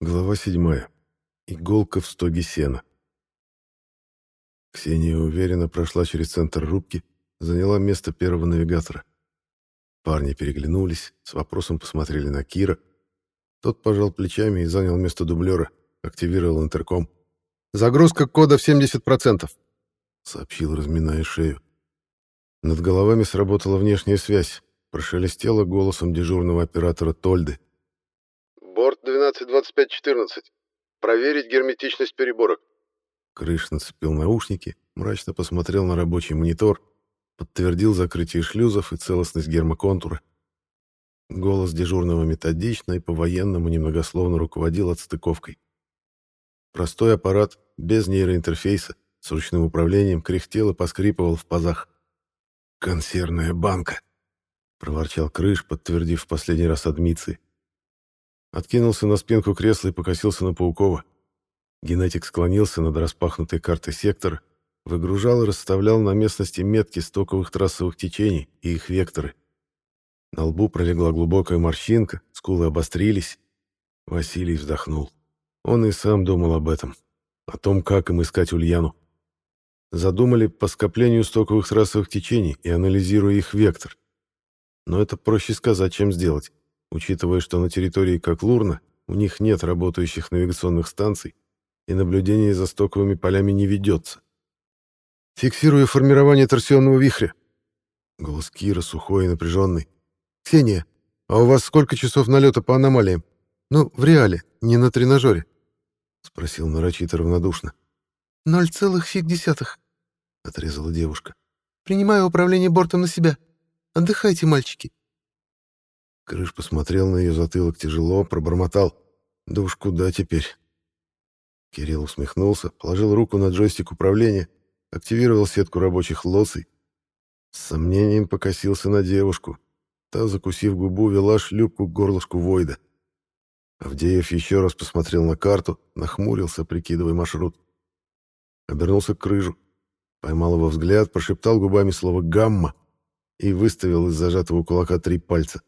Глава седьмая. Иголка в стоге сена. Ксения уверенно прошла через центр рубки, заняла место первого навигатора. Парни переглянулись, с вопросом посмотрели на Кира. Тот пожал плечами и занял место дублера, активировал интерком. «Загрузка кода в 70%, — сообщил, разминая шею. Над головами сработала внешняя связь, прошелестела голосом дежурного оператора Тольды. Борт 122514. Проверить герметичность переборок. Крыш нацепил наушники, мрачно посмотрел на рабочий монитор, подтвердил закрытие шлюзов и целостность гермоконтура. Голос дежурного методично и по-военному немногословно руководил отстыковкой. Простой аппарат, без нейроинтерфейса, с ручным управлением, кряхтел и поскрипывал в пазах. «Консервная банка!» — проворчал Крыш, подтвердив в последний раз адмиции. Откинулся на спинку кресла и покосился на Паукова. Генетик склонился над распахнутой картой сектора, выгружал и расставлял на местности метки стоковых трассовых течений и их векторы. На лбу пролегла глубокая морщинка, скулы обострились. Василий вздохнул. Он и сам думал об этом, о том, как им искать Ульяну. Задумали по скоплению стоковых трассовых течений и анализируя их вектор. Но это проще сказать, чем сделать учитывая, что на территории Коклурна у них нет работающих навигационных станций и наблюдение за стоковыми полями не ведется. «Фиксирую формирование торсионного вихря». Голос Кира сухой и напряженный. «Ксения, а у вас сколько часов налета по аномалиям? Ну, в реале, не на тренажере?» Спросил нарочито равнодушно. «Ноль целых фиг десятых», — отрезала девушка. «Принимаю управление бортом на себя. Отдыхайте, мальчики. Крыш посмотрел на ее затылок тяжело, пробормотал. «Да уж куда теперь?» Кирилл усмехнулся, положил руку на джойстик управления, активировал сетку рабочих лоций. С сомнением покосился на девушку. Та, закусив губу, вела шлюпку к горлышку Войда. Авдеев еще раз посмотрел на карту, нахмурился, прикидывая маршрут. Обернулся к крыжу. Поймал его взгляд, прошептал губами слово «гамма» и выставил из зажатого кулака три пальца.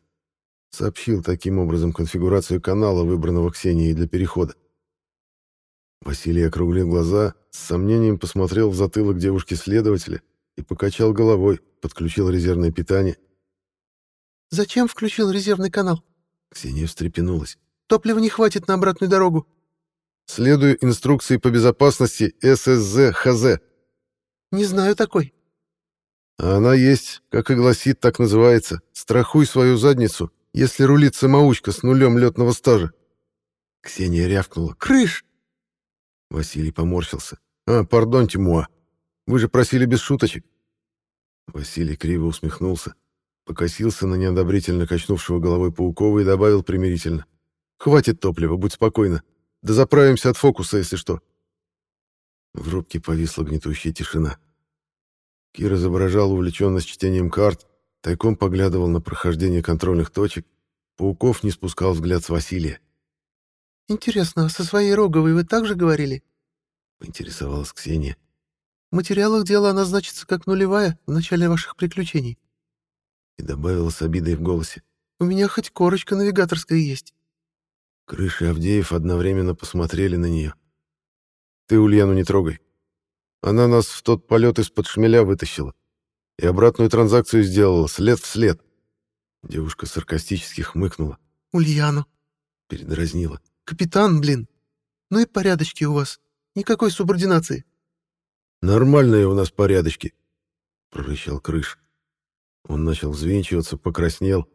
Сообщил таким образом конфигурацию канала, выбранного Ксенией для перехода. Василий округлил глаза, с сомнением посмотрел в затылок девушки-следователя и покачал головой, подключил резервное питание. «Зачем включил резервный канал?» Ксения встрепенулась. «Топлива не хватит на обратную дорогу». «Следую инструкции по безопасности ССЗ ХЗ». «Не знаю такой». А она есть, как и гласит, так называется. «Страхуй свою задницу если рулит самоучка с нулем летного стажа. Ксения рявкнула. «Крыш!» Василий поморщился. «А, пардон, Тимуа. Вы же просили без шуточек». Василий криво усмехнулся, покосился на неодобрительно качнувшего головой Паукова и добавил примирительно. «Хватит топлива, будь спокойна. Да заправимся от фокуса, если что». В рубке повисла гнетущая тишина. Кир изображал увлеченность чтением карт, Тайком поглядывал на прохождение контрольных точек. Пауков не спускал взгляд с Василия. «Интересно, а со своей Роговой вы также говорили?» — поинтересовалась Ксения. «В материалах дела она значится как нулевая в начале ваших приключений». И добавила с обидой в голосе. «У меня хоть корочка навигаторская есть». Крыши Авдеев одновременно посмотрели на нее. «Ты Ульяну не трогай. Она нас в тот полет из-под шмеля вытащила и обратную транзакцию сделала, след в след. Девушка саркастически хмыкнула. «Ульяну», — передразнила. «Капитан, блин. Ну и порядочки у вас. Никакой субординации». «Нормальные у нас порядочки», — прорычал Крыш. Он начал взвинчиваться, покраснел.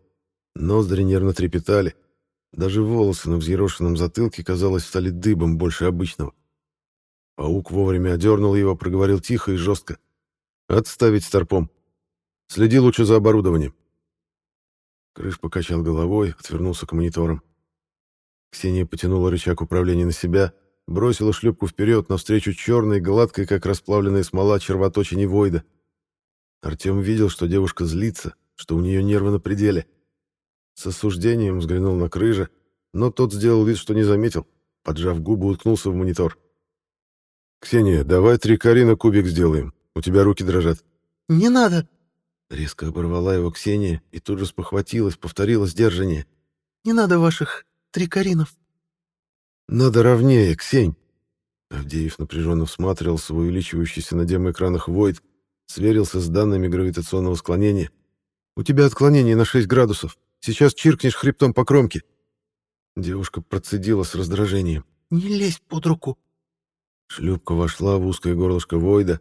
Ноздри нервно трепетали. Даже волосы на взъерошенном затылке, казалось, стали дыбом больше обычного. Паук вовремя одернул его, проговорил тихо и жестко. «Отставить старпом. Следи лучше за оборудованием». Крыш покачал головой, отвернулся к мониторам. Ксения потянула рычаг управления на себя, бросила шлюпку вперед навстречу черной, гладкой, как расплавленная смола, червоточине Войда. Артем видел, что девушка злится, что у нее нервы на пределе. С осуждением взглянул на Крыжа, но тот сделал вид, что не заметил, поджав губы, уткнулся в монитор. «Ксения, давай три карина кубик сделаем. У тебя руки дрожат». «Не надо!» Резко оборвала его Ксения и тут же спохватилась, повторила сдержание. «Не надо ваших трикаринов». «Надо ровнее, Ксень!» Авдеев напряженно всматривался в увеличивающийся на демоэкранах Войд, сверился с данными гравитационного склонения. «У тебя отклонение на 6 градусов. Сейчас чиркнешь хребтом по кромке». Девушка процедила с раздражением. «Не лезь под руку!» Шлюпка вошла в узкое горлышко Войда.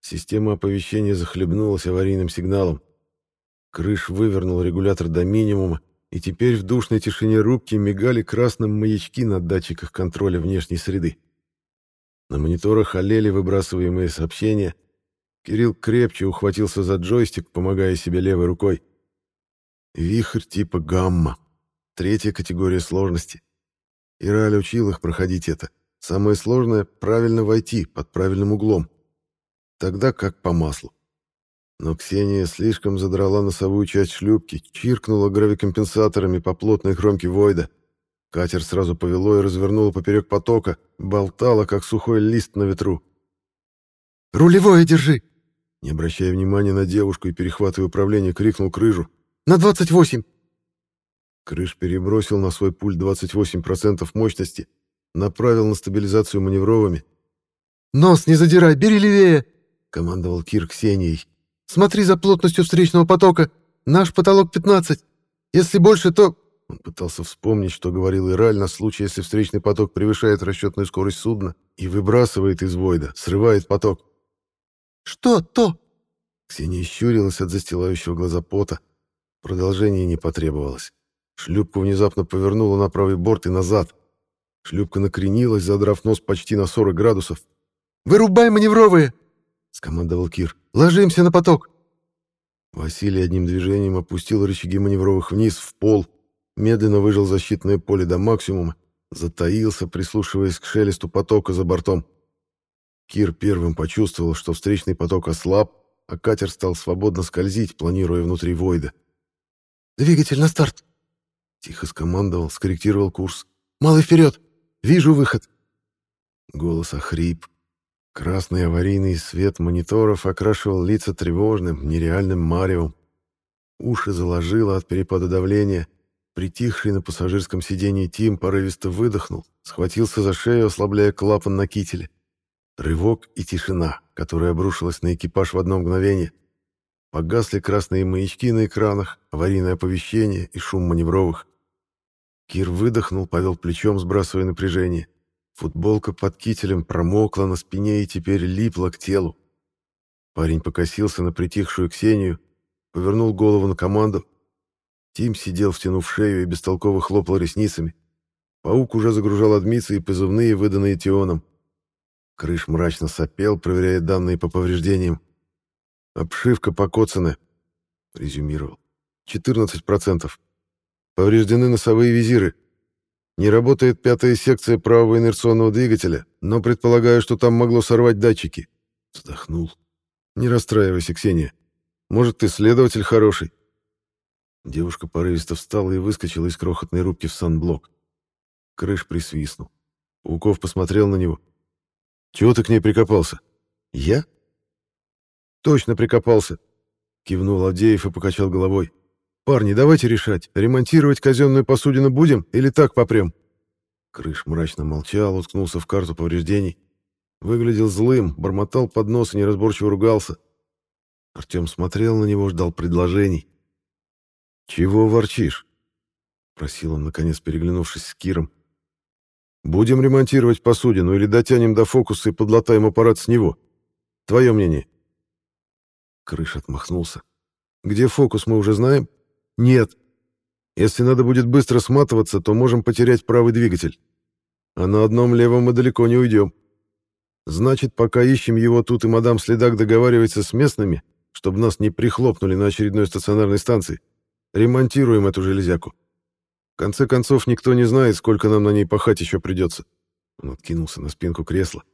Система оповещения захлебнулась аварийным сигналом. Крыш вывернул регулятор до минимума, и теперь в душной тишине рубки мигали красным маячки на датчиках контроля внешней среды. На мониторах олели выбрасываемые сообщения. Кирилл крепче ухватился за джойстик, помогая себе левой рукой. Вихрь типа гамма. Третья категория сложности. Ираль учил их проходить это. Самое сложное — правильно войти, под правильным углом. Тогда как по маслу. Но Ксения слишком задрала носовую часть шлюпки, чиркнула гравикомпенсаторами по плотной кромке Войда. Катер сразу повело и развернуло поперек потока, болтало, как сухой лист на ветру. «Рулевое держи!» Не обращая внимания на девушку и перехватывая управление, крикнул Крыжу. «На 28!» Крыш перебросил на свой пульт 28% мощности, направил на стабилизацию маневровыми. «Нос не задирай, бери левее!» — командовал Кир Ксенией. Смотри за плотностью встречного потока. Наш потолок 15. Если больше, то...» Он пытался вспомнить, что говорил Ираль на случай, если встречный поток превышает расчетную скорость судна и выбрасывает из Войда, срывает поток. «Что то?» Ксения щурилась от застилающего глаза пота. Продолжение не потребовалось. Шлюпку внезапно повернула на правый борт и назад. Шлюпка накренилась, задрав нос почти на 40 градусов. «Вырубай маневровые!» — скомандовал Кир. «Ложимся на поток!» Василий одним движением опустил рычаги маневровых вниз, в пол, медленно выжил защитное поле до максимума, затаился, прислушиваясь к шелесту потока за бортом. Кир первым почувствовал, что встречный поток ослаб, а катер стал свободно скользить, планируя внутри Войда. «Двигатель на старт!» Тихо скомандовал, скорректировал курс. «Малый вперед! Вижу выход!» Голос охрип, Красный аварийный свет мониторов окрашивал лица тревожным, нереальным маревом. Уши заложило от перепада давления. Притихший на пассажирском сиденье Тим порывисто выдохнул, схватился за шею, ослабляя клапан на кителе. Рывок и тишина, которая обрушилась на экипаж в одно мгновение. Погасли красные маячки на экранах, аварийное оповещение и шум маневровых. Кир выдохнул, повел плечом, сбрасывая напряжение. Футболка под кителем промокла на спине и теперь липла к телу. Парень покосился на притихшую Ксению, повернул голову на команду. Тим сидел, втянув шею и бестолково хлопал ресницами. Паук уже загружал адмиции и позывные, выданные Тионом. Крыш мрачно сопел, проверяя данные по повреждениям. «Обшивка покоцана», — резюмировал. «14%. Повреждены носовые визиры. Не работает пятая секция правого инерционного двигателя, но предполагаю, что там могло сорвать датчики. Вздохнул. Не расстраивайся, Ксения. Может, ты следователь хороший. Девушка порывисто встала и выскочила из крохотной рубки в санблок. Крыш присвистнул. Пауков посмотрел на него. «Чего ты к ней прикопался?» «Я?» «Точно прикопался», — кивнул Авдеев и покачал головой. «Парни, давайте решать, ремонтировать казенную посудину будем или так попрем?» Крыш мрачно молчал, уткнулся в карту повреждений. Выглядел злым, бормотал под нос и неразборчиво ругался. Артем смотрел на него, ждал предложений. «Чего ворчишь?» — просил он, наконец, переглянувшись с Киром. «Будем ремонтировать посудину или дотянем до фокуса и подлатаем аппарат с него? Твое мнение?» Крыш отмахнулся. «Где фокус, мы уже знаем?» Нет. Если надо будет быстро сматываться, то можем потерять правый двигатель. А на одном левом мы далеко не уйдем. Значит, пока ищем его тут и мадам Следак договаривается с местными, чтобы нас не прихлопнули на очередной стационарной станции, ремонтируем эту железяку. В конце концов, никто не знает, сколько нам на ней пахать еще придется. Он откинулся на спинку кресла.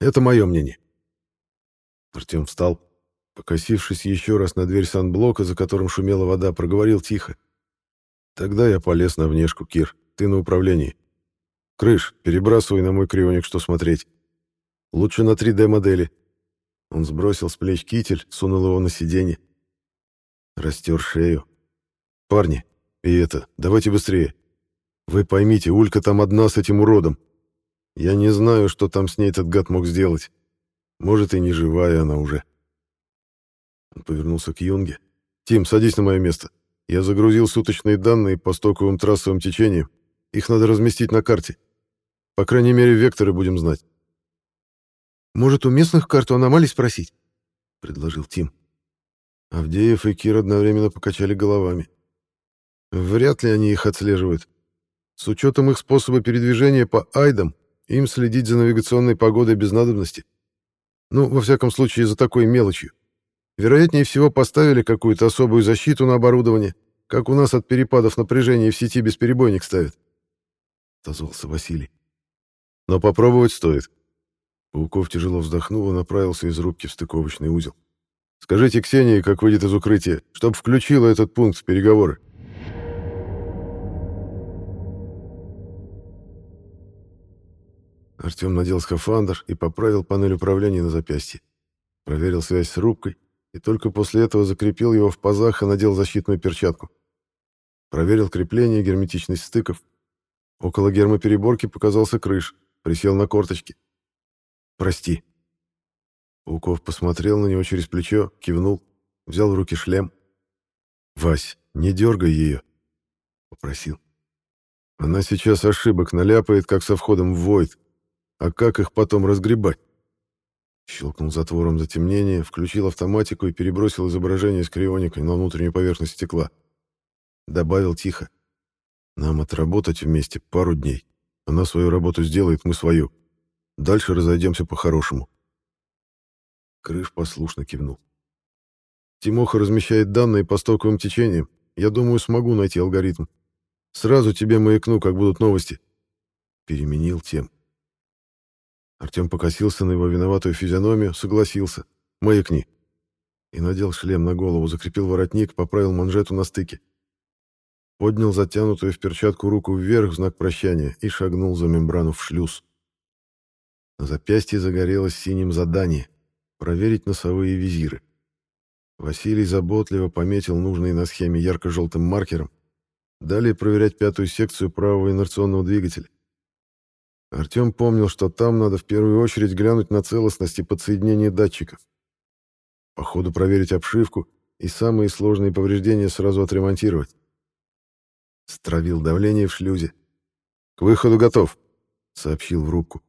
Это мое мнение. Артем встал. Покосившись еще раз на дверь санблока, за которым шумела вода, проговорил тихо. «Тогда я полез на внешку, Кир. Ты на управлении. Крыш, перебрасывай на мой крионик, что смотреть. Лучше на 3D-модели». Он сбросил с плеч китель, сунул его на сиденье. Растер шею. «Парни, и это, давайте быстрее. Вы поймите, Улька там одна с этим уродом. Я не знаю, что там с ней этот гад мог сделать. Может, и не живая она уже. Он повернулся к Юнге. «Тим, садись на мое место. Я загрузил суточные данные по стоковым трассовым течениям. Их надо разместить на карте. По крайней мере, векторы будем знать». «Может, у местных карту аномалий спросить?» — предложил Тим. Авдеев и Кир одновременно покачали головами. Вряд ли они их отслеживают. С учетом их способа передвижения по айдам, им следить за навигационной погодой без надобности. Ну, во всяком случае, за такой мелочью. Вероятнее всего, поставили какую-то особую защиту на оборудование, как у нас от перепадов напряжения в сети бесперебойник ставят. Отозвался Василий. Но попробовать стоит. Пауков тяжело вздохнул и направился из рубки в стыковочный узел. «Скажите Ксении, как выйдет из укрытия, чтоб включила этот пункт в переговоры». Артем надел скафандр и поправил панель управления на запястье. Проверил связь с рубкой и только после этого закрепил его в пазах и надел защитную перчатку. Проверил крепление и герметичность стыков. Около гермопереборки показался крыш, присел на корточки. «Прости». Пауков посмотрел на него через плечо, кивнул, взял в руки шлем. «Вась, не дергай ее», — попросил. «Она сейчас ошибок наляпает, как со входом в Войд. А как их потом разгребать? Щелкнул затвором затемнения, включил автоматику и перебросил изображение с крионикой на внутреннюю поверхность стекла. Добавил тихо. Нам отработать вместе пару дней. Она свою работу сделает, мы свою. Дальше разойдемся по-хорошему. Крыш послушно кивнул. Тимоха размещает данные по стоковым течениям. Я думаю, смогу найти алгоритм. Сразу тебе маякну, как будут новости. Переменил тем. Артем покосился на его виноватую физиономию, согласился. «Маякни». И надел шлем на голову, закрепил воротник, поправил манжету на стыке. Поднял затянутую в перчатку руку вверх в знак прощания и шагнул за мембрану в шлюз. На запястье загорелось синим задание — проверить носовые визиры. Василий заботливо пометил нужные на схеме ярко-желтым маркером. Далее проверять пятую секцию правого инерционного двигателя. Артем помнил, что там надо в первую очередь глянуть на целостность и подсоединение датчиков. По ходу проверить обшивку и самые сложные повреждения сразу отремонтировать. Стравил давление в шлюзе. «К выходу готов», — сообщил в рубку.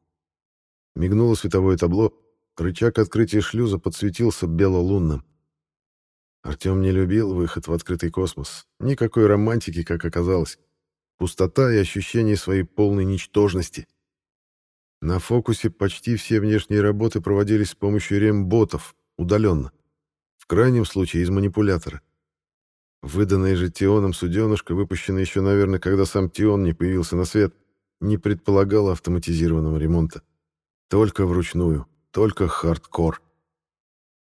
Мигнуло световое табло, рычаг открытия шлюза подсветился бело-лунным. Артем не любил выход в открытый космос. Никакой романтики, как оказалось. Пустота и ощущение своей полной ничтожности — на фокусе почти все внешние работы проводились с помощью ремботов, удаленно. В крайнем случае из манипулятора. Выданная же Тионом суденышко, выпущенная еще, наверное, когда сам Тион не появился на свет, не предполагала автоматизированного ремонта. Только вручную, только хардкор.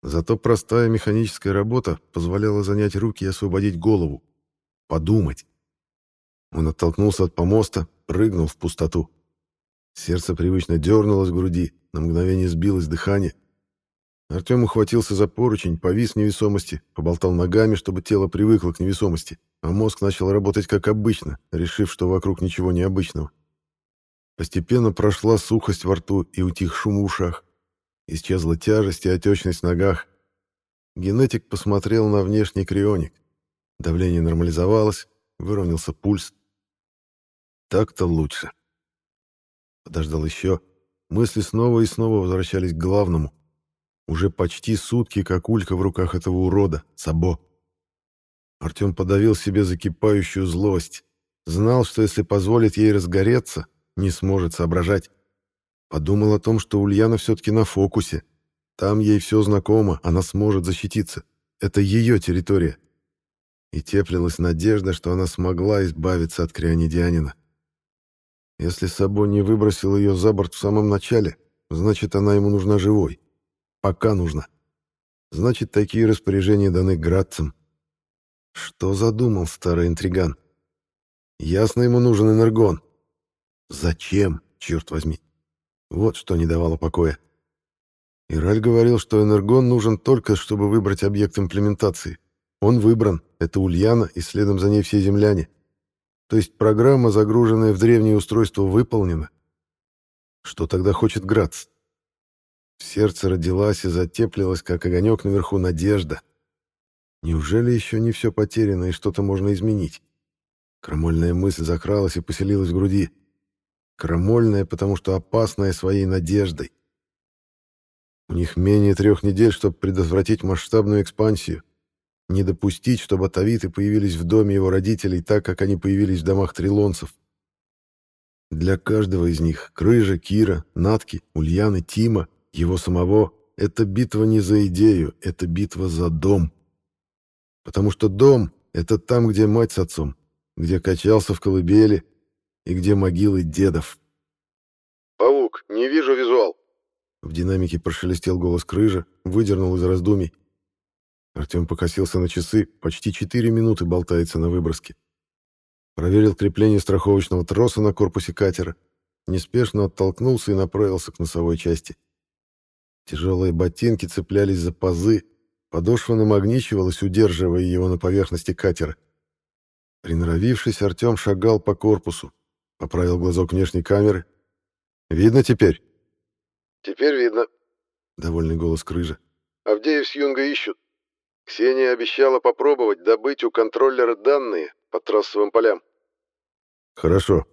Зато простая механическая работа позволяла занять руки и освободить голову. Подумать. Он оттолкнулся от помоста, прыгнул в пустоту. Сердце привычно дернулось в груди, на мгновение сбилось дыхание. Артем ухватился за поручень, повис в невесомости, поболтал ногами, чтобы тело привыкло к невесомости, а мозг начал работать как обычно, решив, что вокруг ничего необычного. Постепенно прошла сухость во рту и утих шум в ушах. Исчезла тяжесть и отечность в ногах. Генетик посмотрел на внешний крионик. Давление нормализовалось, выровнялся пульс. Так-то лучше. Подождал еще. Мысли снова и снова возвращались к главному. Уже почти сутки, как улька в руках этого урода, Сабо. Артем подавил себе закипающую злость. Знал, что если позволит ей разгореться, не сможет соображать. Подумал о том, что Ульяна все-таки на фокусе. Там ей все знакомо, она сможет защититься. Это ее территория. И теплилась надежда, что она смогла избавиться от крионидианина. Если Сабо не выбросил ее за борт в самом начале, значит, она ему нужна живой. Пока нужна. Значит, такие распоряжения даны градцам. Что задумал старый интриган? Ясно ему нужен энергон. Зачем, черт возьми? Вот что не давало покоя. Ираль говорил, что энергон нужен только, чтобы выбрать объект имплементации. Он выбран, это Ульяна, и следом за ней все земляне. То есть программа, загруженная в древнее устройство, выполнена. Что тогда хочет Грац? В сердце родилась и затеплилась, как огонек наверху, надежда. Неужели еще не все потеряно и что-то можно изменить? Крамольная мысль закралась и поселилась в груди. Крамольная, потому что опасная своей надеждой. У них менее трех недель, чтобы предотвратить масштабную экспансию. Не допустить, чтобы атавиты появились в доме его родителей так, как они появились в домах трилонцев. Для каждого из них — Крыжа, Кира, Натки, Ульяны, Тима, его самого — это битва не за идею, это битва за дом. Потому что дом — это там, где мать с отцом, где качался в колыбели и где могилы дедов. «Паук, не вижу визуал!» В динамике прошелестел голос Крыжа, выдернул из раздумий. Артем покосился на часы, почти четыре минуты болтается на выброске. Проверил крепление страховочного троса на корпусе катера, неспешно оттолкнулся и направился к носовой части. Тяжелые ботинки цеплялись за пазы, подошва намагничивалась, удерживая его на поверхности катера. Приноровившись, Артем шагал по корпусу, поправил глазок внешней камеры. «Видно теперь?» «Теперь видно», — довольный голос Крыжа. «Авдеев с Юнга ищут. Ксения обещала попробовать добыть у контроллера данные по трассовым полям. «Хорошо».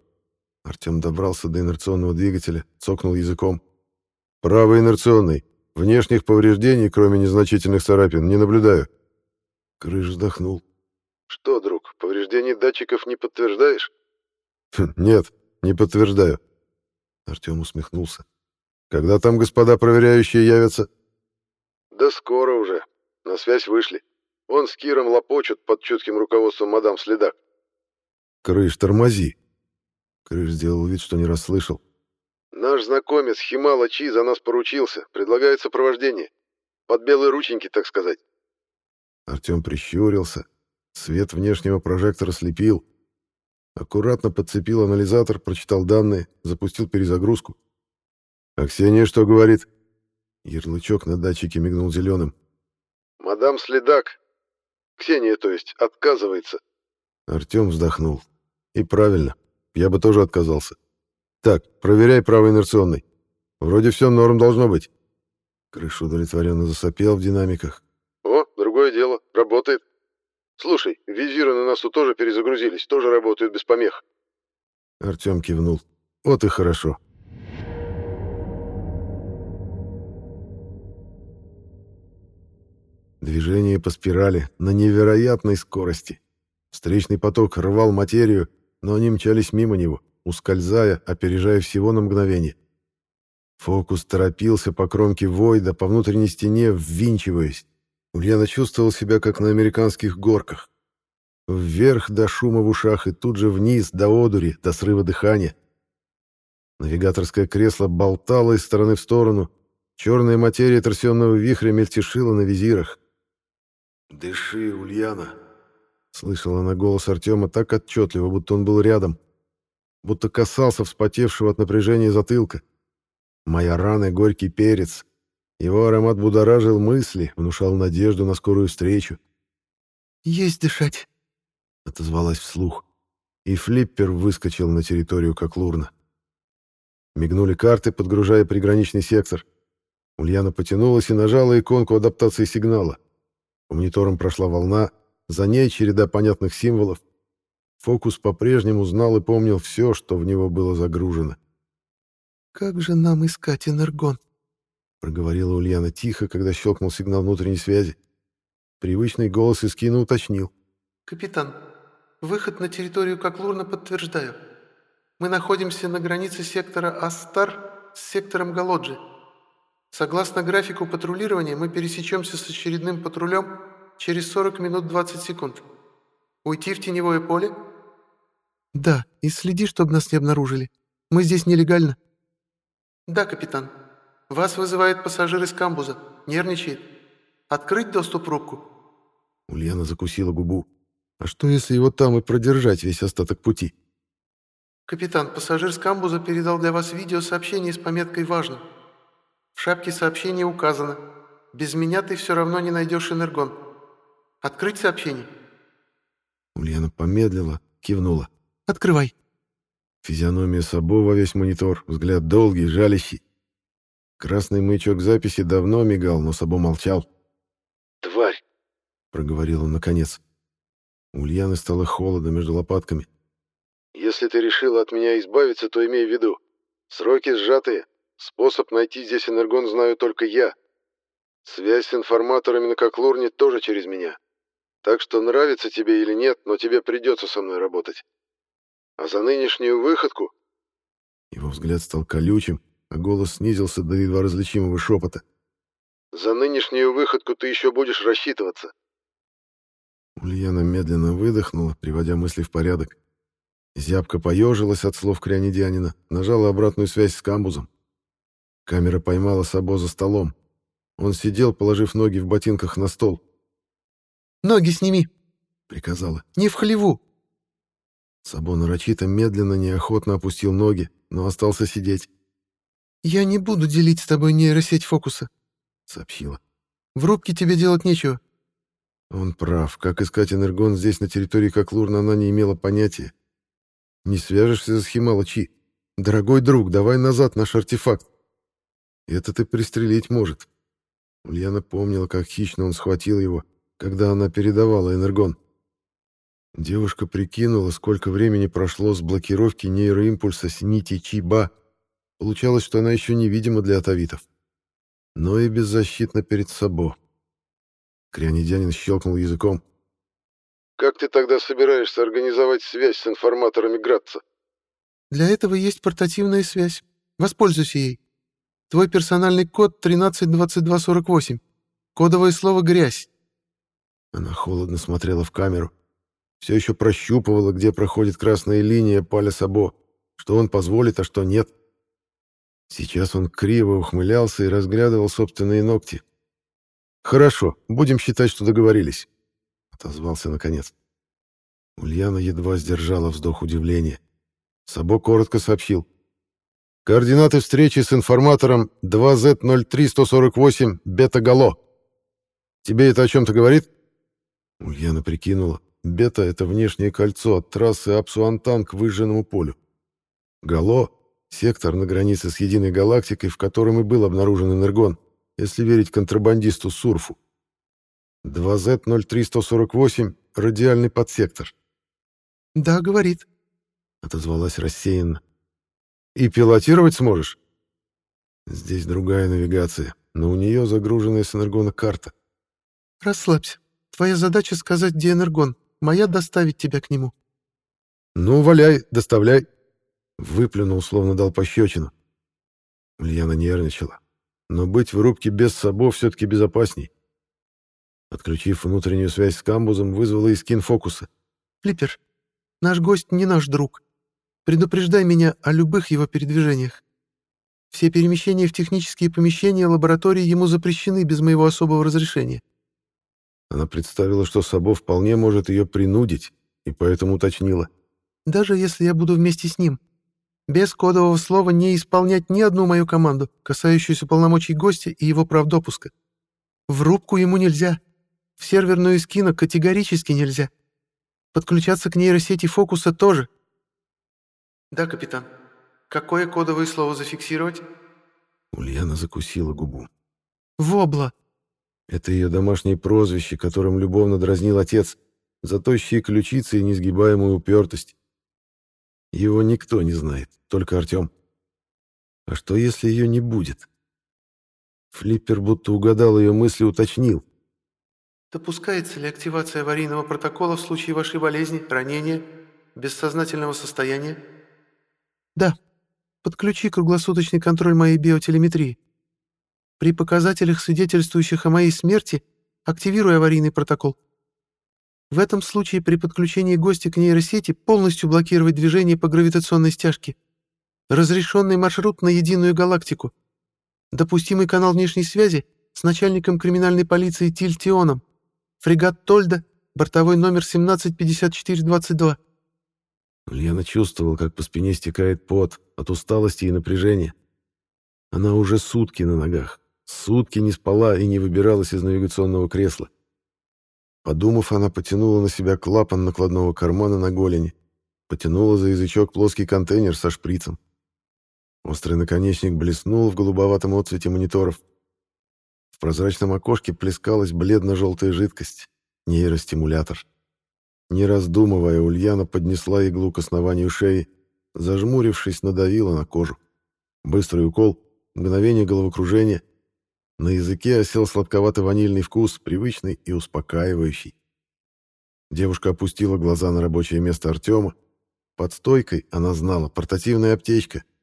Артем добрался до инерционного двигателя, цокнул языком. «Правый инерционный. Внешних повреждений, кроме незначительных царапин, не наблюдаю». Крыж вздохнул. «Что, друг, повреждений датчиков не подтверждаешь?» «Хм, «Нет, не подтверждаю». Артем усмехнулся. «Когда там господа проверяющие явятся?» «Да скоро уже. На связь вышли. Он с Киром лопочут под чутким руководством мадам Следак. «Крыш, тормози!» Крыш сделал вид, что не расслышал. «Наш знакомец Химала Чи за нас поручился. Предлагает сопровождение. Под белые рученьки, так сказать». Артем прищурился. Свет внешнего прожектора слепил. Аккуратно подцепил анализатор, прочитал данные, запустил перезагрузку. «А Ксения что говорит?» Ярлычок на датчике мигнул зеленым. «Мадам Следак, Ксения, то есть, отказывается». Артем вздохнул. «И правильно. Я бы тоже отказался. Так, проверяй правый инерционный. Вроде все норм должно быть». Крыш удовлетворенно засопел в динамиках. «О, другое дело. Работает. Слушай, визиры на носу тоже перезагрузились, тоже работают без помех». Артем кивнул. «Вот и хорошо». Движение по спирали на невероятной скорости. Встречный поток рвал материю, но они мчались мимо него, ускользая, опережая всего на мгновение. Фокус торопился по кромке Войда, по внутренней стене, ввинчиваясь. Ульяна чувствовал себя, как на американских горках. Вверх до шума в ушах и тут же вниз, до одури, до срыва дыхания. Навигаторское кресло болтало из стороны в сторону. Черная материя торсионного вихря мельтешила на визирах. «Дыши, Ульяна!» Слышала она голос Артема так отчетливо, будто он был рядом. Будто касался вспотевшего от напряжения затылка. Моя рана — горький перец. Его аромат будоражил мысли, внушал надежду на скорую встречу. «Есть дышать!» — отозвалась вслух. И флиппер выскочил на территорию как лурна. Мигнули карты, подгружая приграничный сектор. Ульяна потянулась и нажала иконку адаптации сигнала. По мониторам прошла волна, за ней череда понятных символов. Фокус по-прежнему знал и помнил все, что в него было загружено. «Как же нам искать энергон?» — проговорила Ульяна тихо, когда щелкнул сигнал внутренней связи. Привычный голос из кино уточнил. «Капитан, выход на территорию Коклурна подтверждаю. Мы находимся на границе сектора Астар с сектором Галоджи. Согласно графику патрулирования, мы пересечемся с очередным патрулем через 40 минут 20 секунд. Уйти в теневое поле? Да, и следи, чтобы нас не обнаружили. Мы здесь нелегально. Да, капитан. Вас вызывает пассажир из камбуза. Нервничает. Открыть доступ рубку? Ульяна закусила губу. А что, если его там и продержать весь остаток пути? Капитан, пассажир с камбуза передал для вас видеосообщение с пометкой «Важно». В шапке сообщения указано «Без меня ты все равно не найдешь энергон». Открыть сообщение?» Ульяна помедлила, кивнула. «Открывай». Физиономия Сабо во весь монитор, взгляд долгий, жалящий. Красный маячок записи давно мигал, но Сабо молчал. «Тварь!» — проговорил он наконец. У Ульяны стало холодно между лопатками. «Если ты решила от меня избавиться, то имей в виду. Сроки сжатые. Способ найти здесь энергон знаю только я. Связь с информаторами на Коклурне тоже через меня. Так что нравится тебе или нет, но тебе придется со мной работать. А за нынешнюю выходку...» Его взгляд стал колючим, а голос снизился до едва различимого шепота. «За нынешнюю выходку ты еще будешь рассчитываться. Ульяна медленно выдохнула, приводя мысли в порядок. Зябко поежилась от слов крянедянина, нажала обратную связь с камбузом. Камера поймала Сабо за столом. Он сидел, положив ноги в ботинках на стол. «Ноги сними!» — приказала. «Не в хлеву!» Сабо нарочито медленно, неохотно опустил ноги, но остался сидеть. «Я не буду делить с тобой нейросеть фокуса», — сообщила. «В рубке тебе делать нечего. Он прав. Как искать энергон здесь, на территории Коклурна, она не имела понятия. Не свяжешься с Хималочи. Дорогой друг, давай назад наш артефакт. Этот и пристрелить может. Ульяна помнила, как хищно он схватил его, когда она передавала энергон. Девушка прикинула, сколько времени прошло с блокировки нейроимпульса с нити Чи-Ба. Получалось, что она еще невидима для атовитов. Но и беззащитна перед собой. Крянедянин щелкнул языком. «Как ты тогда собираешься организовать связь с информаторами Градца?» «Для этого есть портативная связь. Воспользуйся ей. Твой персональный код 132248. Кодовое слово «грязь». Она холодно смотрела в камеру. Все еще прощупывала, где проходит красная линия Паля Сабо, что он позволит, а что нет. Сейчас он криво ухмылялся и разглядывал собственные ногти. «Хорошо, будем считать, что договорились», — отозвался наконец. Ульяна едва сдержала вздох удивления. Сабо коротко сообщил. «Координаты встречи с информатором 2Z03148 Бета-Гало. Тебе это о чем-то говорит?» Ульяна прикинула. Бета — это внешнее кольцо от трассы Апсуантан к выжженному полю. Гало — сектор на границе с единой галактикой, в котором и был обнаружен энергон если верить контрабандисту Сурфу. 2Z-03148 — радиальный подсектор. «Да, говорит», — отозвалась рассеянно. «И пилотировать сможешь?» Здесь другая навигация, но у нее загруженная с энергона карта. «Расслабься. Твоя задача сказать, где энергон. Моя — доставить тебя к нему». «Ну, валяй, доставляй», — выплюнул, словно дал пощечину. Ульяна нервничала но быть в рубке без собов все-таки безопасней. Отключив внутреннюю связь с камбузом, вызвала скин фокуса. «Флиппер, наш гость не наш друг. Предупреждай меня о любых его передвижениях. Все перемещения в технические помещения лаборатории ему запрещены без моего особого разрешения». Она представила, что Сабо вполне может ее принудить, и поэтому уточнила. «Даже если я буду вместе с ним, без кодового слова не исполнять ни одну мою команду, касающуюся полномочий гостя и его прав допуска. В рубку ему нельзя. В серверную скина категорически нельзя. Подключаться к нейросети фокуса тоже. Да, капитан. Какое кодовое слово зафиксировать? Ульяна закусила губу. Вобла. Это ее домашнее прозвище, которым любовно дразнил отец, за тощие ключицы и несгибаемую упертость. Его никто не знает, только Артем. А что, если ее не будет? Флиппер будто угадал ее мысли, уточнил. Допускается ли активация аварийного протокола в случае вашей болезни, ранения, бессознательного состояния? Да. Подключи круглосуточный контроль моей биотелеметрии. При показателях, свидетельствующих о моей смерти, активируй аварийный протокол. В этом случае при подключении гостя к нейросети полностью блокировать движение по гравитационной стяжке. Разрешенный маршрут на единую галактику. Допустимый канал внешней связи с начальником криминальной полиции Тильтионом. Фрегат Тольда, бортовой номер 175422. Ульяна чувствовал, как по спине стекает пот от усталости и напряжения. Она уже сутки на ногах. Сутки не спала и не выбиралась из навигационного кресла. Подумав, она потянула на себя клапан накладного кармана на голени. потянула за язычок плоский контейнер со шприцем. Острый наконечник блеснул в голубоватом отцвете мониторов. В прозрачном окошке плескалась бледно-желтая жидкость. Нейростимулятор. Не раздумывая, Ульяна поднесла иглу к основанию шеи, зажмурившись, надавила на кожу. Быстрый укол, мгновение головокружения. На языке осел сладковато-ванильный вкус, привычный и успокаивающий. Девушка опустила глаза на рабочее место Артема. Под стойкой, она знала, портативная аптечка —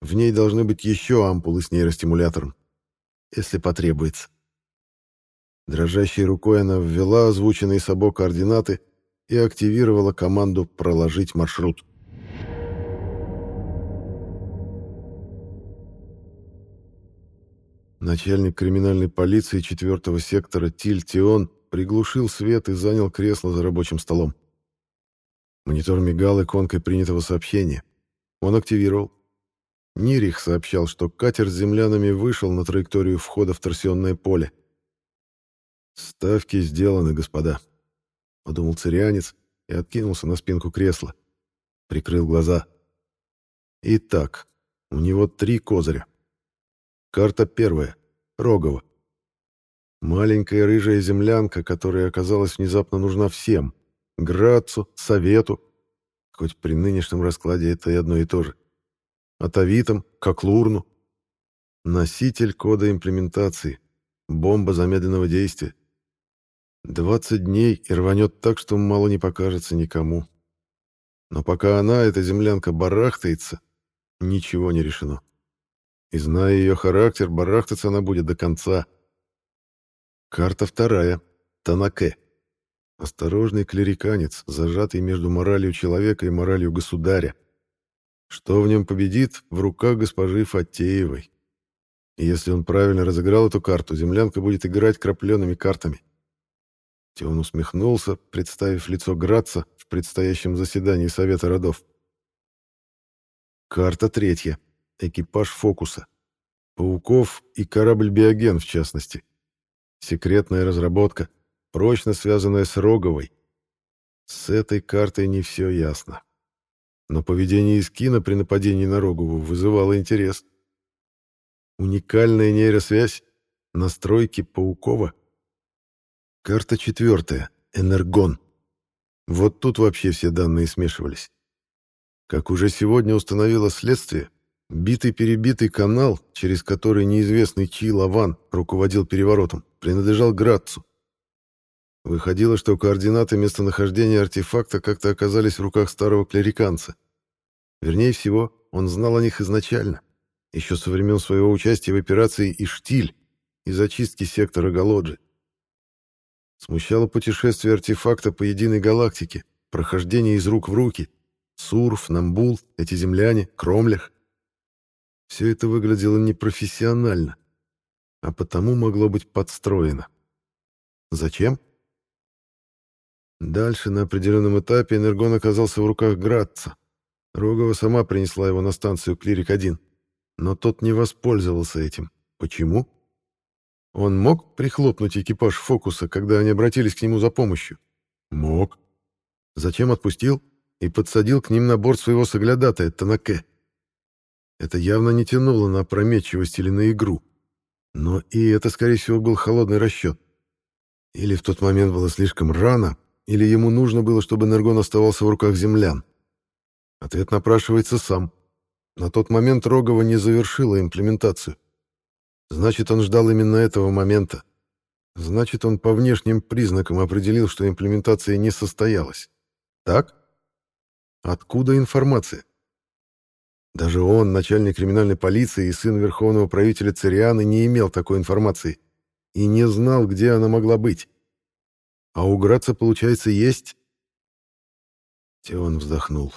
в ней должны быть еще ампулы с нейростимулятором, если потребуется. Дрожащей рукой она ввела озвученные собой координаты и активировала команду «Проложить маршрут». Начальник криминальной полиции четвертого сектора Тиль Тион приглушил свет и занял кресло за рабочим столом. Монитор мигал иконкой принятого сообщения. Он активировал. Нирих сообщал, что катер с землянами вышел на траекторию входа в торсионное поле. «Ставки сделаны, господа», — подумал цирианец и откинулся на спинку кресла. Прикрыл глаза. Итак, у него три козыря. Карта первая. Рогово. Маленькая рыжая землянка, которая оказалась внезапно нужна всем. Грацу, Совету. Хоть при нынешнем раскладе это и одно и то же атовитом, как лурну. Носитель кода имплементации. Бомба замедленного действия. 20 дней и рванет так, что мало не покажется никому. Но пока она, эта землянка, барахтается, ничего не решено. И зная ее характер, барахтаться она будет до конца. Карта вторая. Танаке. Осторожный клериканец, зажатый между моралью человека и моралью государя. Что в нем победит, в руках госпожи Фатеевой. И если он правильно разыграл эту карту, землянка будет играть крапленными картами. Теон усмехнулся, представив лицо Граца в предстоящем заседании Совета родов. Карта третья. Экипаж фокуса. Пауков и корабль-биоген, в частности. Секретная разработка, прочно связанная с Роговой. С этой картой не все ясно но поведение Искина при нападении на Рогову вызывало интерес. Уникальная нейросвязь, настройки Паукова. Карта четвертая. Энергон. Вот тут вообще все данные смешивались. Как уже сегодня установило следствие, битый-перебитый канал, через который неизвестный Чи Лаван руководил переворотом, принадлежал Градцу. Выходило, что координаты местонахождения артефакта как-то оказались в руках старого клериканца. Вернее всего, он знал о них изначально, еще со времен своего участия в операции «Иштиль» и зачистки сектора Галоджи. Смущало путешествие артефакта по единой галактике, прохождение из рук в руки, Сурф, Намбул, эти земляне, Кромлях. Все это выглядело непрофессионально, а потому могло быть подстроено. Зачем? Дальше, на определенном этапе, Энергон оказался в руках Градца. Рогова сама принесла его на станцию Клирик-1, но тот не воспользовался этим. Почему? Он мог прихлопнуть экипаж «Фокуса», когда они обратились к нему за помощью? Мог. Зачем отпустил и подсадил к ним на борт своего соглядатая Танаке? Это явно не тянуло на опрометчивость или на игру. Но и это, скорее всего, был холодный расчет. Или в тот момент было слишком рано, или ему нужно было, чтобы Энергон оставался в руках землян. Ответ напрашивается сам. На тот момент Рогова не завершила имплементацию. Значит, он ждал именно этого момента. Значит, он по внешним признакам определил, что имплементация не состоялась. Так? Откуда информация? Даже он, начальник криминальной полиции и сын верховного правителя Цирианы, не имел такой информации и не знал, где она могла быть. А у Граца, получается, есть? Теон вздохнул.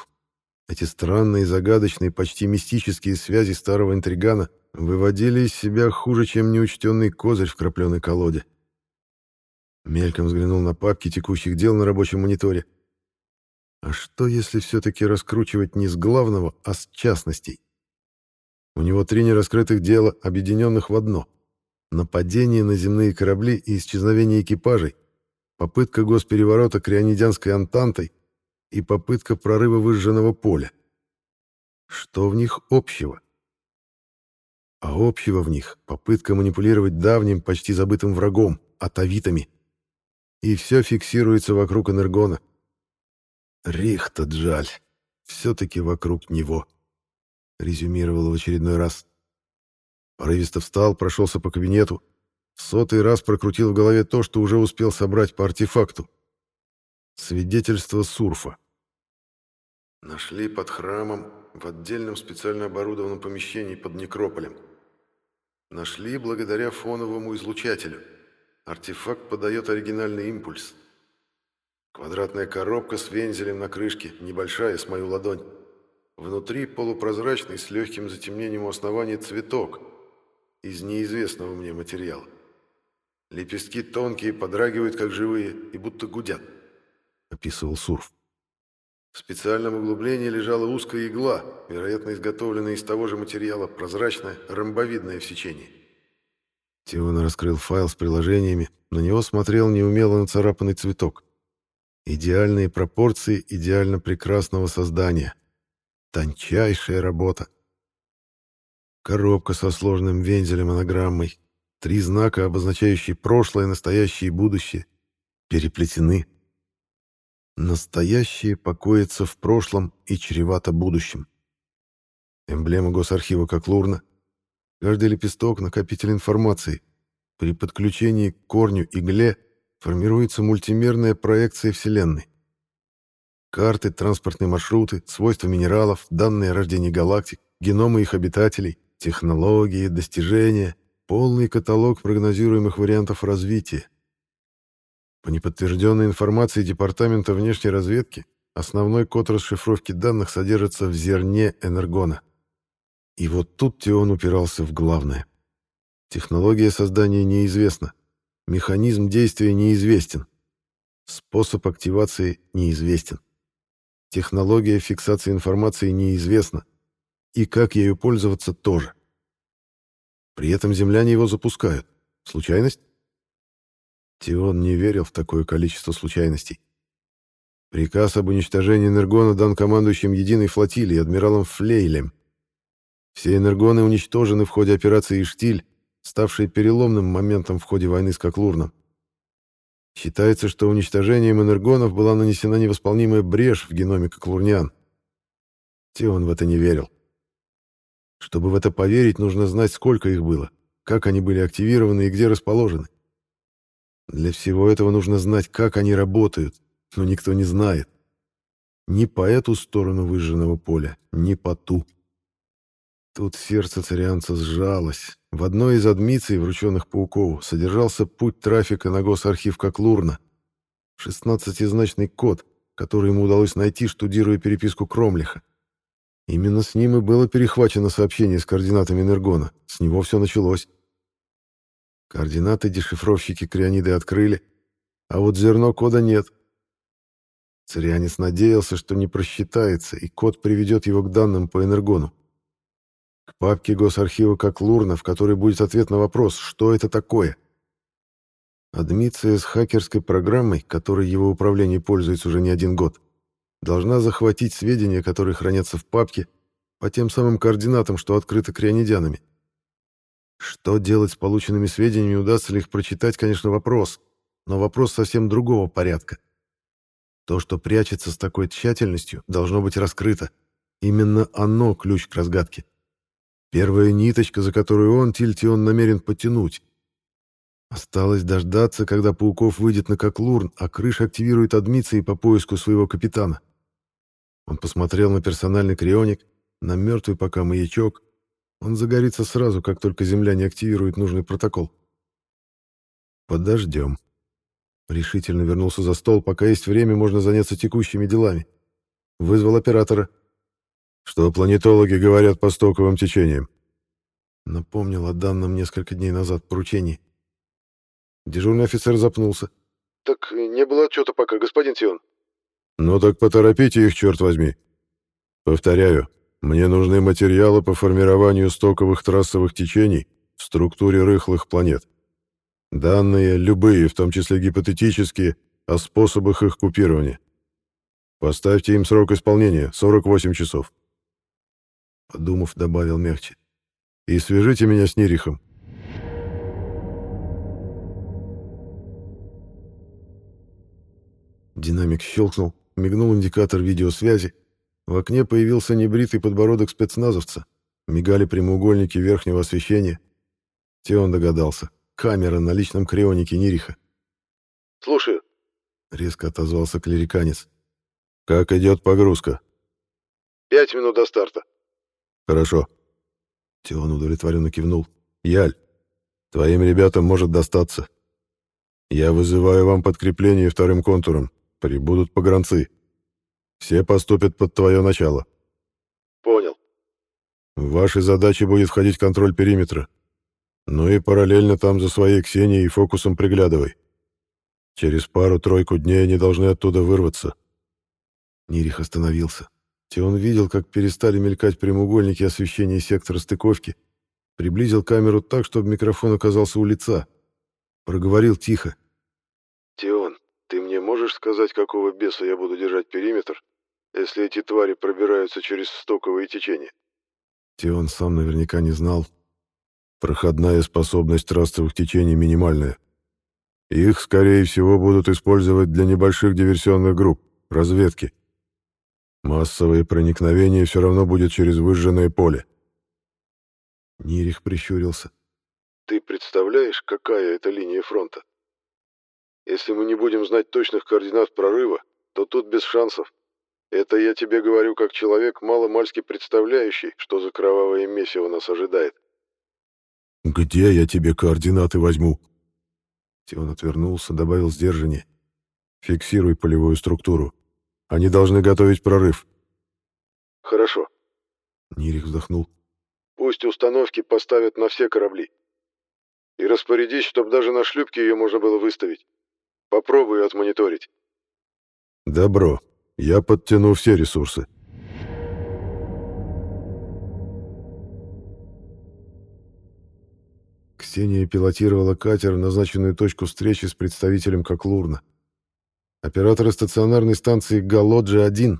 Эти странные, загадочные, почти мистические связи старого интригана выводили из себя хуже, чем неучтенный козырь в крапленой колоде. Мельком взглянул на папки текущих дел на рабочем мониторе. А что, если все-таки раскручивать не с главного, а с частностей? У него три нераскрытых дела, объединенных в одно. Нападение на земные корабли и исчезновение экипажей, попытка госпереворота крионидянской антантой и попытка прорыва выжженного поля. Что в них общего? А общего в них попытка манипулировать давним, почти забытым врагом, атовитами. И все фиксируется вокруг энергона. Рихта Джаль. Все-таки вокруг него. Резюмировал в очередной раз. Порывисто встал, прошелся по кабинету. В сотый раз прокрутил в голове то, что уже успел собрать по артефакту. Свидетельство Сурфа. Нашли под храмом в отдельном специально оборудованном помещении под некрополем. Нашли благодаря фоновому излучателю. Артефакт подает оригинальный импульс. Квадратная коробка с вензелем на крышке, небольшая, с мою ладонь. Внутри полупрозрачный, с легким затемнением у основания цветок из неизвестного мне материала. Лепестки тонкие, подрагивают, как живые, и будто гудят, — описывал Сурф. В специальном углублении лежала узкая игла, вероятно, изготовленная из того же материала, прозрачная, ромбовидная в сечении. Тион раскрыл файл с приложениями, на него смотрел неумело нацарапанный цветок. Идеальные пропорции идеально прекрасного создания. Тончайшая работа. Коробка со сложным вензелем анаграммой. Три знака, обозначающие прошлое, настоящее и будущее, переплетены. Настоящее покоится в прошлом и чревато будущим. Эмблема Госархива как лурна. Каждый лепесток — накопитель информации. При подключении к корню игле формируется мультимерная проекция Вселенной. Карты, транспортные маршруты, свойства минералов, данные о рождении галактик, геномы их обитателей, технологии, достижения, полный каталог прогнозируемых вариантов развития. По неподтвержденной информации Департамента внешней разведки, основной код расшифровки данных содержится в зерне энергона. И вот тут Теон упирался в главное. Технология создания неизвестна. Механизм действия неизвестен. Способ активации неизвестен. Технология фиксации информации неизвестна. И как ею пользоваться тоже. При этом земляне его запускают. Случайность? Тион не верил в такое количество случайностей. Приказ об уничтожении Энергона дан командующим единой флотилии адмиралом Флейлем. Все Энергоны уничтожены в ходе операции «Иштиль», ставшей переломным моментом в ходе войны с Коклурном. Считается, что уничтожением энергонов была нанесена невосполнимая брешь в геноме коклурнян. Тион в это не верил. Чтобы в это поверить, нужно знать, сколько их было, как они были активированы и где расположены. Для всего этого нужно знать, как они работают, но никто не знает. Ни по эту сторону выжженного поля, ни по ту. Тут сердце царианца сжалось. В одной из адмиций, врученных Паукову, содержался путь трафика на госархив Коклурна. Шестнадцатизначный код, который ему удалось найти, штудируя переписку Кромлиха. Именно с ним и было перехвачено сообщение с координатами Энергона. С него все началось. Координаты дешифровщики Криониды открыли, а вот зерно кода нет. Цирианец надеялся, что не просчитается, и код приведет его к данным по Энергону. К папке Госархива как Лурна, в которой будет ответ на вопрос, что это такое. Адмиция с хакерской программой, которой его управление пользуется уже не один год, должна захватить сведения, которые хранятся в папке, по тем самым координатам, что открыты крионидянами. Что делать с полученными сведениями, удастся ли их прочитать, конечно, вопрос, но вопрос совсем другого порядка. То, что прячется с такой тщательностью, должно быть раскрыто. Именно оно ключ к разгадке. Первая ниточка, за которую он, Тильтион, намерен потянуть. Осталось дождаться, когда Пауков выйдет на Коклурн, а крыша активирует адмиции по поиску своего капитана. Он посмотрел на персональный крионик, на мертвый пока маячок, он загорится сразу, как только Земля не активирует нужный протокол. Подождем. Решительно вернулся за стол. Пока есть время, можно заняться текущими делами. Вызвал оператора. Что планетологи говорят по стоковым течениям? Напомнил о данном несколько дней назад поручении. Дежурный офицер запнулся. «Так не было отчета пока, господин Тион». «Ну так поторопите их, черт возьми. Повторяю, мне нужны материалы по формированию стоковых трассовых течений в структуре рыхлых планет. Данные, любые, в том числе гипотетические, о способах их купирования. Поставьте им срок исполнения — 48 часов. Подумав, добавил мягче. И свяжите меня с Нирихом. Динамик щелкнул, мигнул индикатор видеосвязи. В окне появился небритый подбородок спецназовца. Мигали прямоугольники верхнего освещения. Теон догадался. Камера на личном крионике Нириха. «Слушаю», — резко отозвался клериканец. «Как идет погрузка?» «Пять минут до старта». «Хорошо». Теон удовлетворенно кивнул. «Яль, твоим ребятам может достаться. Я вызываю вам подкрепление вторым контуром. Прибудут погранцы. Все поступят под твое начало. Понял. В вашей задаче будет входить контроль периметра. Ну и параллельно там за своей Ксенией и фокусом приглядывай. Через пару-тройку дней они должны оттуда вырваться. Нирих остановился. Теон видел, как перестали мелькать прямоугольники освещения сектора стыковки. Приблизил камеру так, чтобы микрофон оказался у лица. Проговорил тихо. «Теон, ты мне можешь сказать, какого беса я буду держать периметр, если эти твари пробираются через стоковые течения? Теон сам наверняка не знал. Проходная способность трастовых течений минимальная. Их, скорее всего, будут использовать для небольших диверсионных групп, разведки. Массовое проникновение все равно будет через выжженное поле. Нирих прищурился. Ты представляешь, какая это линия фронта? Если мы не будем знать точных координат прорыва, то тут без шансов. Это я тебе говорю как человек, мало-мальски представляющий, что за кровавое месиво нас ожидает. «Где я тебе координаты возьму?» Тион отвернулся, добавил сдержаннее. «Фиксируй полевую структуру. Они должны готовить прорыв». «Хорошо». Нирих вздохнул. «Пусть установки поставят на все корабли. И распорядись, чтобы даже на шлюпке ее можно было выставить. Попробую отмониторить. Добро. Я подтяну все ресурсы. Ксения пилотировала катер в назначенную точку встречи с представителем Коклурна. Операторы стационарной станции Галоджи-1,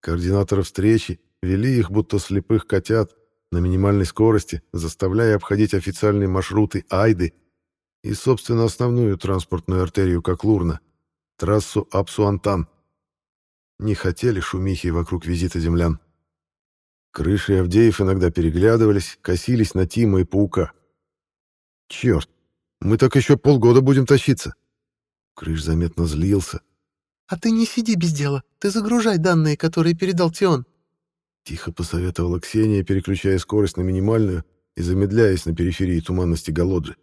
координаторы встречи, вели их будто слепых котят на минимальной скорости, заставляя обходить официальные маршруты Айды и, собственно, основную транспортную артерию Коклурна, трассу Апсуантан. Не хотели шумихи вокруг визита землян. Крыши Авдеев иногда переглядывались, косились на Тима и Паука. «Черт, мы так еще полгода будем тащиться!» Крыш заметно злился. «А ты не сиди без дела, ты загружай данные, которые передал Тион». Тихо посоветовала Ксения, переключая скорость на минимальную и замедляясь на периферии туманности Голоджи.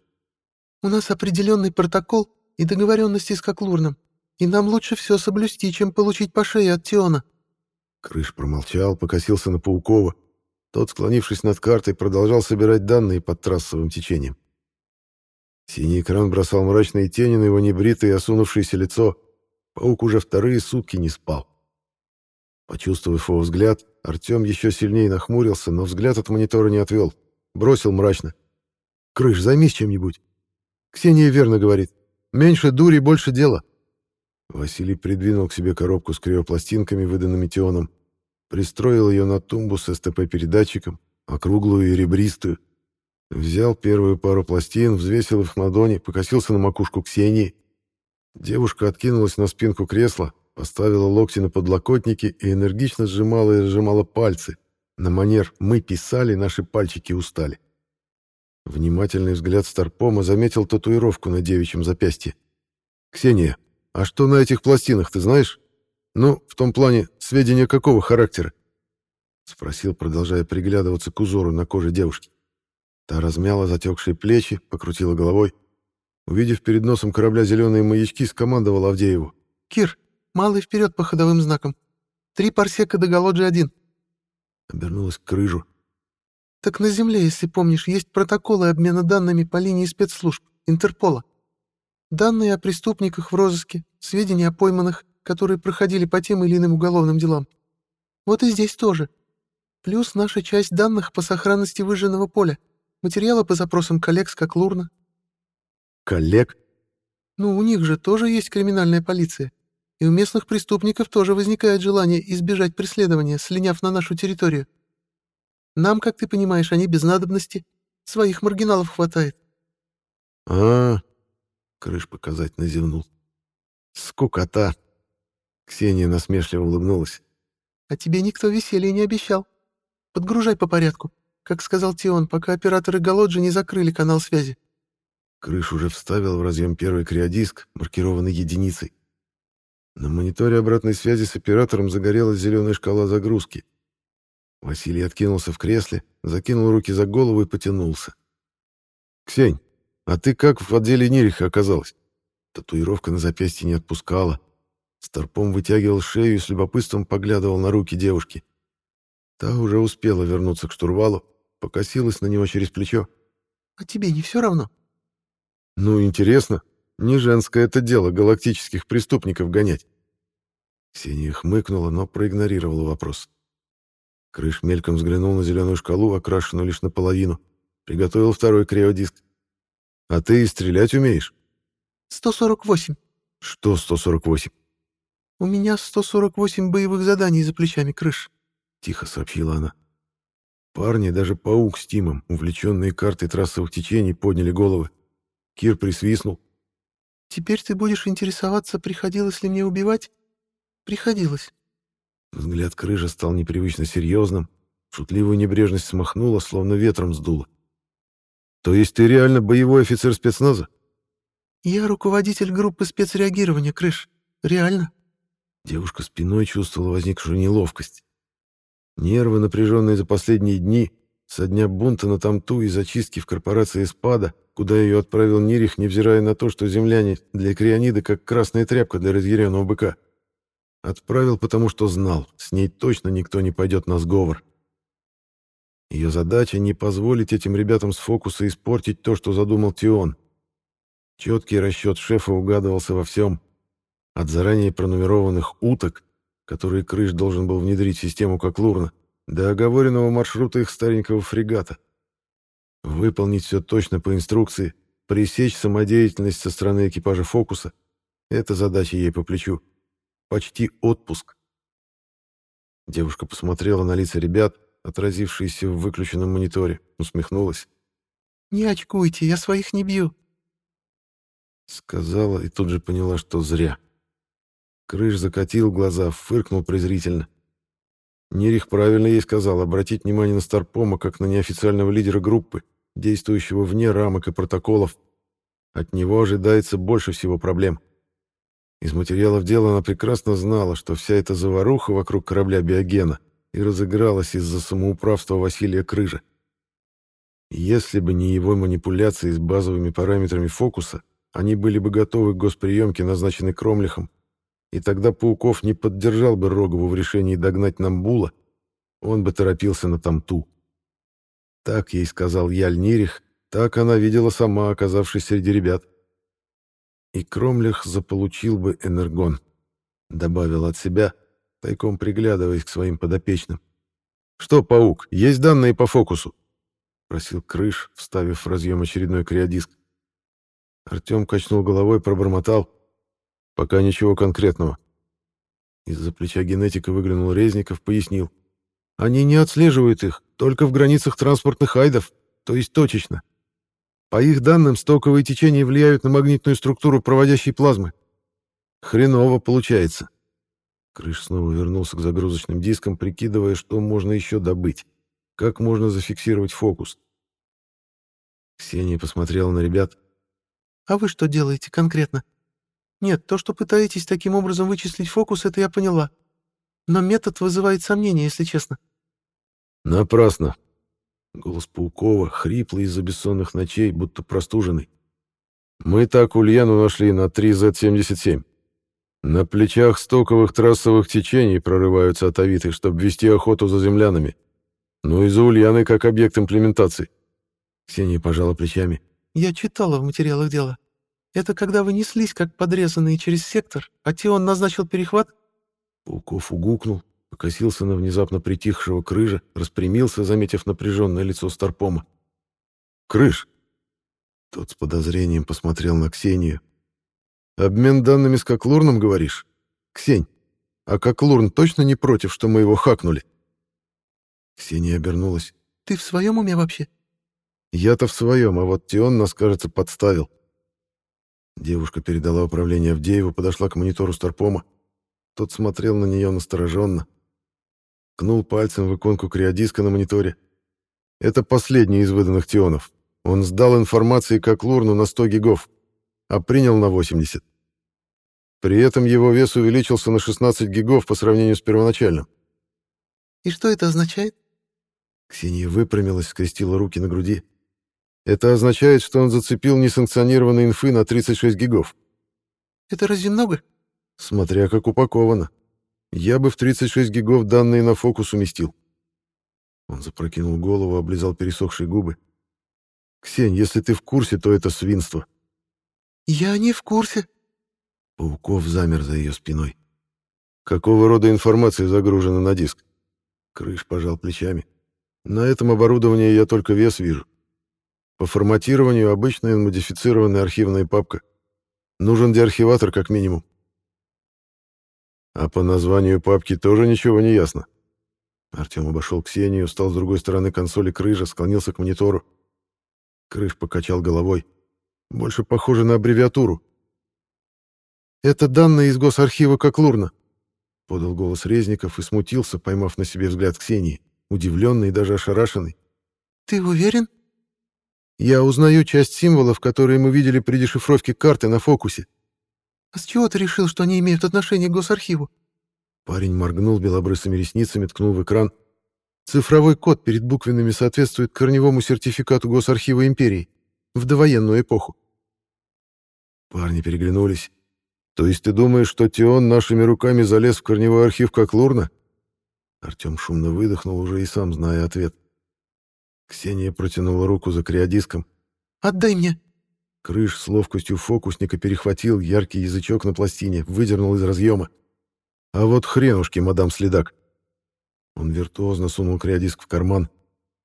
У нас определенный протокол и договоренности с Коклурным, и нам лучше все соблюсти, чем получить по шее от Тиона». Крыш промолчал, покосился на Паукова. Тот, склонившись над картой, продолжал собирать данные под трассовым течением. Синий экран бросал мрачные тени на его небритое и осунувшееся лицо. Паук уже вторые сутки не спал. Почувствовав его взгляд, Артем еще сильнее нахмурился, но взгляд от монитора не отвел. Бросил мрачно. «Крыш, займись чем-нибудь. Ксения верно говорит. Меньше дури, больше дела. Василий придвинул к себе коробку с криопластинками, выданными Тионом. Пристроил ее на тумбу с СТП-передатчиком, округлую и ребристую. Взял первую пару пластин, взвесил их в ладони, покосился на макушку Ксении. Девушка откинулась на спинку кресла, поставила локти на подлокотники и энергично сжимала и разжимала пальцы. На манер «мы писали, наши пальчики устали». Внимательный взгляд Старпома заметил татуировку на девичьем запястье. «Ксения, а что на этих пластинах, ты знаешь? Ну, в том плане, сведения какого характера?» Спросил, продолжая приглядываться к узору на коже девушки. Та размяла затекшие плечи, покрутила головой. Увидев перед носом корабля зеленые маячки, скомандовал Авдееву. «Кир, малый вперед по ходовым знакам. Три парсека до Голоджи-1». Обернулась к крыжу. Так на Земле, если помнишь, есть протоколы обмена данными по линии спецслужб, Интерпола. Данные о преступниках в розыске, сведения о пойманных, которые проходили по тем или иным уголовным делам. Вот и здесь тоже. Плюс наша часть данных по сохранности выжженного поля, материалы по запросам коллег с Коклурна. Коллег? Ну, у них же тоже есть криминальная полиция. И у местных преступников тоже возникает желание избежать преследования, слиняв на нашу территорию. Нам, как ты понимаешь, они без надобности. Своих маргиналов хватает. А, -а, -а Крыш показательно зевнул. Скукота. Ксения насмешливо улыбнулась. А тебе никто веселья не обещал. Подгружай по порядку. Как сказал Тион, пока операторы Голоджи не закрыли канал связи. Крыш уже вставил в разъем первый криодиск, маркированный единицей. На мониторе обратной связи с оператором загорелась зеленая шкала загрузки. Василий откинулся в кресле, закинул руки за голову и потянулся. «Ксень, а ты как в отделе Нириха оказалась?» Татуировка на запястье не отпускала. Старпом вытягивал шею и с любопытством поглядывал на руки девушки. Та уже успела вернуться к штурвалу, покосилась на него через плечо. «А тебе не все равно?» «Ну, интересно. Не женское это дело галактических преступников гонять». Ксения хмыкнула, но проигнорировала вопрос. Крыш мельком взглянул на зеленую шкалу, окрашенную лишь наполовину. Приготовил второй криодиск. «А ты стрелять умеешь?» «148». «Что 148?» «У меня 148 боевых заданий за плечами, Крыш», — тихо сообщила она. Парни, даже паук с Тимом, увлеченные картой трассовых течений, подняли головы. Кир присвистнул. «Теперь ты будешь интересоваться, приходилось ли мне убивать?» «Приходилось». Взгляд Крыжа стал непривычно серьезным, шутливую небрежность смахнула, словно ветром сдуло. «То есть ты реально боевой офицер спецназа?» «Я руководитель группы спецреагирования, Крыш. Реально». Девушка спиной чувствовала возникшую неловкость. Нервы, напряженные за последние дни, со дня бунта на Тамту и зачистки в корпорации «Спада», куда ее отправил Нирих, невзирая на то, что земляне для Крионида как красная тряпка для разъяренного быка. Отправил, потому что знал, с ней точно никто не пойдет на сговор. Ее задача — не позволить этим ребятам с фокуса испортить то, что задумал Тион. Четкий расчет шефа угадывался во всем. От заранее пронумерованных уток, которые Крыш должен был внедрить в систему как Лурна, до оговоренного маршрута их старенького фрегата. Выполнить все точно по инструкции, пресечь самодеятельность со стороны экипажа «Фокуса» — это задача ей по плечу. Почти отпуск. Девушка посмотрела на лица ребят, отразившиеся в выключенном мониторе, усмехнулась. «Не очкуйте, я своих не бью». Сказала и тут же поняла, что зря. Крыш закатил глаза, фыркнул презрительно. Нерих правильно ей сказал обратить внимание на Старпома как на неофициального лидера группы, действующего вне рамок и протоколов. От него ожидается больше всего проблем. Из материалов дела она прекрасно знала, что вся эта заваруха вокруг корабля Биогена и разыгралась из-за самоуправства Василия Крыжа. Если бы не его манипуляции с базовыми параметрами фокуса, они были бы готовы к госприемке, назначенной Кромлихом, и тогда Пауков не поддержал бы Рогову в решении догнать Намбула, он бы торопился на Тамту. Так ей сказал Яль Нирих, так она видела сама, оказавшись среди ребят и Кромлях заполучил бы энергон, добавил от себя, тайком приглядываясь к своим подопечным. «Что, паук, есть данные по фокусу?» — просил Крыш, вставив в разъем очередной криодиск. Артем качнул головой, пробормотал. «Пока ничего конкретного». Из-за плеча генетика выглянул Резников, пояснил. «Они не отслеживают их, только в границах транспортных айдов, то есть точечно. По их данным, стоковые течения влияют на магнитную структуру проводящей плазмы. Хреново получается. Крыш снова вернулся к загрузочным дискам, прикидывая, что можно еще добыть. Как можно зафиксировать фокус. Ксения посмотрела на ребят. «А вы что делаете конкретно? Нет, то, что пытаетесь таким образом вычислить фокус, это я поняла. Но метод вызывает сомнения, если честно». «Напрасно. Голос Паукова, хриплый из-за бессонных ночей, будто простуженный. «Мы так Ульяну нашли на 3Z-77. На плечах стоковых трассовых течений прорываются атовиты, чтобы вести охоту за землянами. Ну и за Ульяной как объект имплементации». Ксения пожала плечами. «Я читала в материалах дела. Это когда вы неслись, как подрезанные через сектор, а Тион назначил перехват?» Пауков угукнул, покосился на внезапно притихшего крыжа, распрямился, заметив напряженное лицо Старпома. «Крыж!» Тот с подозрением посмотрел на Ксению. «Обмен данными с Коклурном, говоришь? Ксень, а как Лурн точно не против, что мы его хакнули?» Ксения обернулась. «Ты в своем уме вообще?» «Я-то в своем, а вот Тион нас, кажется, подставил». Девушка передала управление Авдееву, подошла к монитору Старпома. Тот смотрел на нее настороженно. Кнул пальцем в иконку криодиска на мониторе. Это последний из выданных Тионов. Он сдал информации как Лурну на 100 гигов, а принял на 80. При этом его вес увеличился на 16 гигов по сравнению с первоначальным. «И что это означает?» Ксения выпрямилась, скрестила руки на груди. Это означает, что он зацепил несанкционированные инфы на 36 гигов. Это разве много? Смотря как упаковано. Я бы в 36 гигов данные на фокус уместил. Он запрокинул голову, облизал пересохшие губы. «Ксень, если ты в курсе, то это свинство». «Я не в курсе». Пауков замер за ее спиной. «Какого рода информация загружена на диск?» Крыш пожал плечами. «На этом оборудовании я только вес вижу. По форматированию обычная модифицированная архивная папка. Нужен деархиватор как минимум. А по названию папки тоже ничего не ясно. Артем обошел Ксению, встал с другой стороны консоли крыжа, склонился к монитору. Крыш покачал головой. Больше похоже на аббревиатуру. «Это данные из госархива Коклурна», — подал голос Резников и смутился, поймав на себе взгляд Ксении, удивленный и даже ошарашенный. «Ты уверен?» «Я узнаю часть символов, которые мы видели при дешифровке карты на фокусе». «А с чего ты решил, что они имеют отношение к госархиву?» Парень моргнул белобрысыми ресницами, ткнул в экран. Цифровой код перед буквенными соответствует корневому сертификату Госархива Империи в довоенную эпоху. Парни переглянулись. То есть ты думаешь, что Тион нашими руками залез в корневой архив как Лурна? Артем шумно выдохнул, уже и сам зная ответ. Ксения протянула руку за криодиском. «Отдай мне!» Крыш с ловкостью фокусника перехватил яркий язычок на пластине, выдернул из разъема. А вот хренушки, мадам Следак. Он виртуозно сунул криодиск в карман.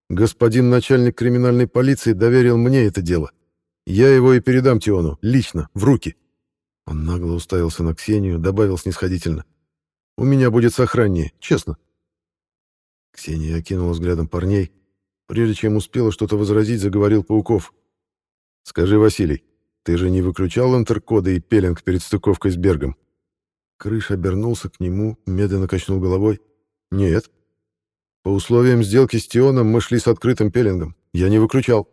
Господин начальник криминальной полиции доверил мне это дело. Я его и передам Тиону, лично, в руки. Он нагло уставился на Ксению, добавил снисходительно. У меня будет сохраннее, честно. Ксения окинула взглядом парней. Прежде чем успела что-то возразить, заговорил Пауков. «Скажи, Василий, ты же не выключал интеркоды и пеленг перед стыковкой с Бергом?» Крыш обернулся к нему, медленно качнул головой. «Нет. По условиям сделки с Тионом мы шли с открытым пеленгом. Я не выключал».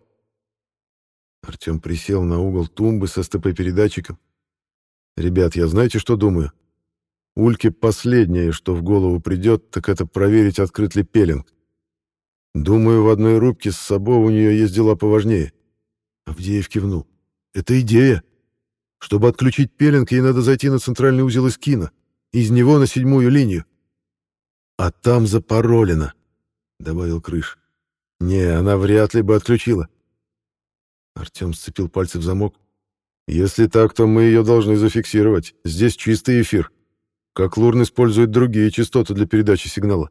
Артем присел на угол тумбы со СТП-передатчиком. «Ребят, я знаете, что думаю? Ульке последнее, что в голову придет, так это проверить, открыт ли пеленг. Думаю, в одной рубке с собой у нее есть дела поважнее». Авдеев кивнул. «Это идея. Чтобы отключить пеленг, ей надо зайти на центральный узел из кино, из него на седьмую линию. А там запаролено, — добавил Крыш. Не, она вряд ли бы отключила. Артем сцепил пальцы в замок. Если так, то мы ее должны зафиксировать. Здесь чистый эфир. Как Лурн использует другие частоты для передачи сигнала.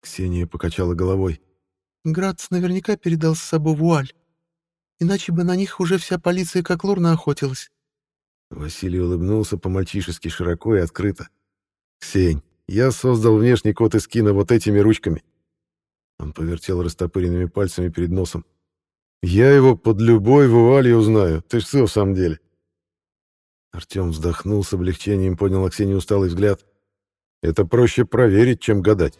Ксения покачала головой. Градс наверняка передал с собой вуаль. Иначе бы на них уже вся полиция как лурна охотилась. Василий улыбнулся по-мальчишески широко и открыто. «Ксень, я создал внешний код из кино вот этими ручками». Он повертел растопыренными пальцами перед носом. «Я его под любой вуалью узнаю. Ты что в самом деле?» Артем вздохнул с облегчением, поднял Ксении усталый взгляд. «Это проще проверить, чем гадать».